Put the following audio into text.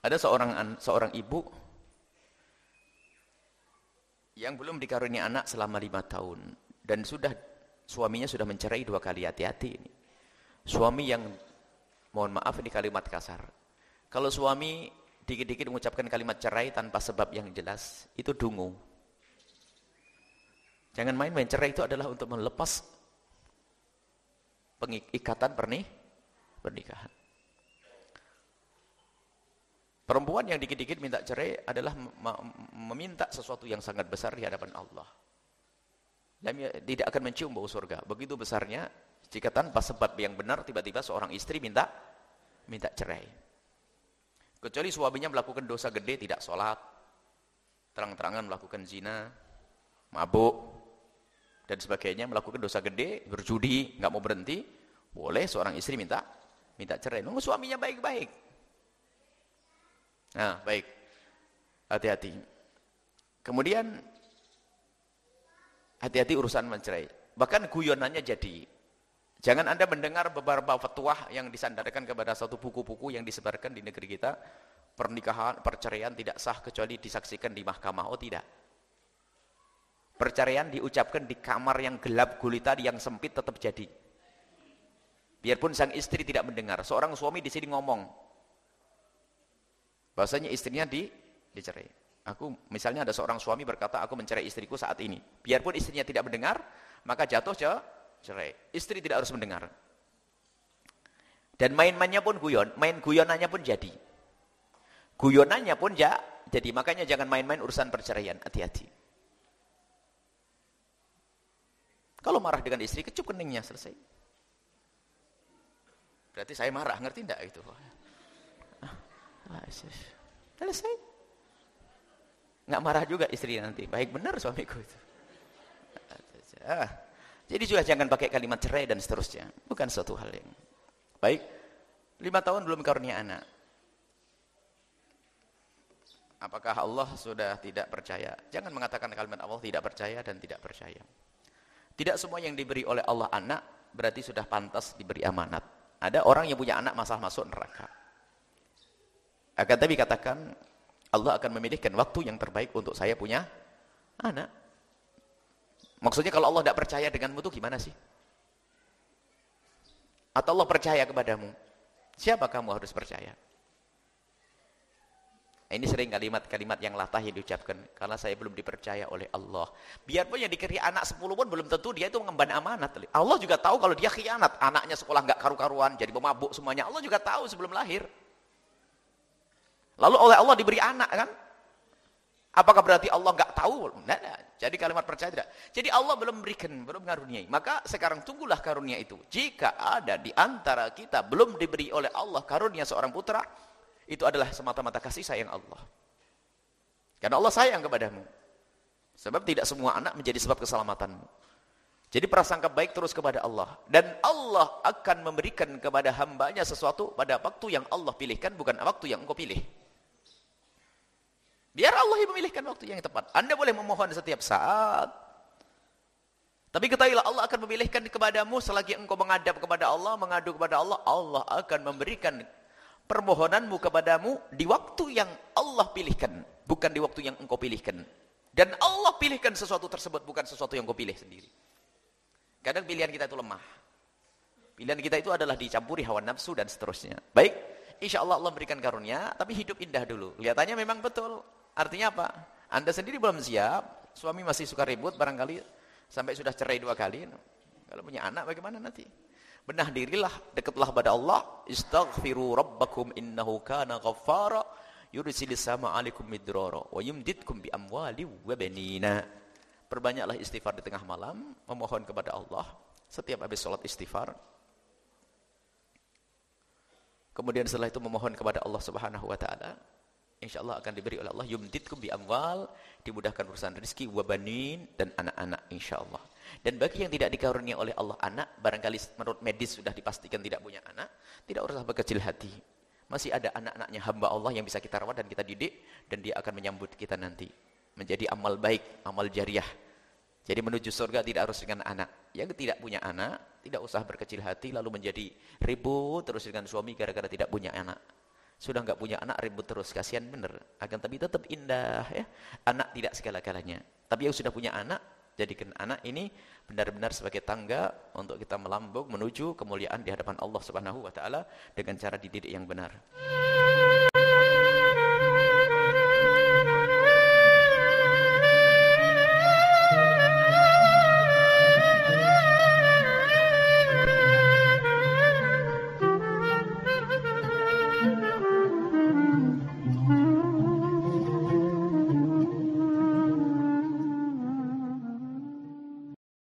Ada seorang seorang ibu yang belum dikaruniai anak selama lima tahun dan sudah suaminya sudah mencerai dua kali hati-hati ini. Suami yang mohon maaf ini kalimat kasar. Kalau suami dikit-dikit mengucapkan kalimat cerai tanpa sebab yang jelas, itu dungu. Jangan main-main cerai itu adalah untuk melepas pengikatan pernih pernikahan. Perempuan yang dikit-dikit minta cerai adalah meminta sesuatu yang sangat besar di hadapan Allah. Tidak akan mencium bau surga. Begitu besarnya jika tanpa sebab yang benar tiba-tiba seorang istri minta minta cerai. Kecuali suaminya melakukan dosa gede, tidak sholat, terang-terangan melakukan zina, mabuk, dan sebagainya, melakukan dosa gede, berjudi, nggak mau berhenti, boleh seorang istri minta minta cerai. Nunggu suaminya baik-baik. Nah, baik. Hati-hati. Kemudian hati-hati urusan mencerai. Bahkan guyonannya jadi. Jangan Anda mendengar beberapa fatwa yang disandarkan kepada satu buku-buku yang disebarkan di negeri kita, pernikahan, perceraian tidak sah kecuali disaksikan di mahkamah. Oh tidak. Perceraian diucapkan di kamar yang gelap gulita yang sempit tetap jadi. Biarpun sang istri tidak mendengar. Seorang suami di sini ngomong, Bahasanya istrinya di dicerai. Aku misalnya ada seorang suami berkata aku mencerai istriku saat ini. Biarpun istrinya tidak mendengar, maka jatuh cerai. Istri tidak harus mendengar. Dan main-mainnya pun guyon, main guyonannya pun jadi. Guyonannya pun ya jadi. Makanya jangan main-main urusan perceraian, hati-hati. Kalau marah dengan istri, kecup keningnya, selesai. Berarti saya marah, ngerti enggak itu? Selesai. Nggak marah juga istri nanti. Baik benar suamiku itu. Jadi juga jangan pakai kalimat cerai dan seterusnya. Bukan suatu hal yang baik. Lima tahun belum karunia anak. Apakah Allah sudah tidak percaya? Jangan mengatakan kalimat Allah tidak percaya dan tidak percaya. Tidak semua yang diberi oleh Allah anak berarti sudah pantas diberi amanat. Ada orang yang punya anak masalah masuk neraka. Akan tapi katakan Allah akan memilihkan waktu yang terbaik untuk saya punya anak. Maksudnya kalau Allah tidak percaya denganmu itu gimana sih? Atau Allah percaya kepadamu? Siapa kamu harus percaya? Ini sering kalimat-kalimat yang latah yang diucapkan karena saya belum dipercaya oleh Allah. Biarpun yang dikiri anak 10 pun belum tentu dia itu mengemban amanat. Allah juga tahu kalau dia khianat, anaknya sekolah nggak karu-karuan, jadi pemabuk semuanya. Allah juga tahu sebelum lahir. Lalu oleh Allah diberi anak kan? Apakah berarti Allah nggak tahu? Nah, nah. Jadi kalimat percaya tidak. Jadi Allah belum memberikan, belum mengaruniai. Maka sekarang tunggulah karunia itu. Jika ada di antara kita belum diberi oleh Allah karunia seorang putra, itu adalah semata-mata kasih sayang Allah. Karena Allah sayang kepadamu. Sebab tidak semua anak menjadi sebab keselamatanmu. Jadi prasangka baik terus kepada Allah. Dan Allah akan memberikan kepada hambanya sesuatu pada waktu yang Allah pilihkan, bukan waktu yang engkau pilih. Biar Allah yang memilihkan waktu yang tepat. Anda boleh memohon setiap saat. Tapi ketahuilah Allah akan memilihkan kepadamu selagi engkau menghadap kepada Allah, mengadu kepada Allah, Allah akan memberikan permohonanmu kepadamu di waktu yang Allah pilihkan, bukan di waktu yang engkau pilihkan. Dan Allah pilihkan sesuatu tersebut bukan sesuatu yang engkau pilih sendiri. Kadang pilihan kita itu lemah. Pilihan kita itu adalah dicampuri hawa nafsu dan seterusnya. Baik, insya Allah Allah berikan karunia, tapi hidup indah dulu. Lihatannya memang betul. Artinya apa? Anda sendiri belum siap, suami masih suka ribut barangkali sampai sudah cerai dua kali. Kalau punya anak bagaimana nanti? Benah dirilah, dekatlah pada Allah. Istaghfiru rabbakum innahu kana ghaffara yursilis sama alaikum midrara wa yumditkum bi amwali wa banina. Perbanyaklah istighfar di tengah malam, memohon kepada Allah setiap habis sholat istighfar. Kemudian setelah itu memohon kepada Allah Subhanahu wa taala insya Allah akan diberi oleh Allah. Yumditkum bi amwal. Dimudahkan urusan rezeki wabanin dan anak-anak insya Allah dan bagi yang tidak dikaruniai oleh Allah anak barangkali menurut medis sudah dipastikan tidak punya anak tidak usah berkecil hati. Masih ada anak-anaknya hamba Allah yang bisa kita rawat dan kita didik dan dia akan menyambut kita nanti. Menjadi amal baik amal jariah. Jadi menuju surga tidak harus dengan anak. Yang tidak punya anak tidak usah berkecil hati lalu menjadi ribut terus dengan suami gara-gara tidak punya anak Sudah enggak punya anak ribut terus, kasihan bener. Akan tapi tetap indah ya. Anak tidak segala-galanya. Tapi yang sudah punya anak, jadikan anak ini benar-benar sebagai tangga untuk kita melambung menuju kemuliaan di hadapan Allah Subhanahu wa taala dengan cara dididik yang benar.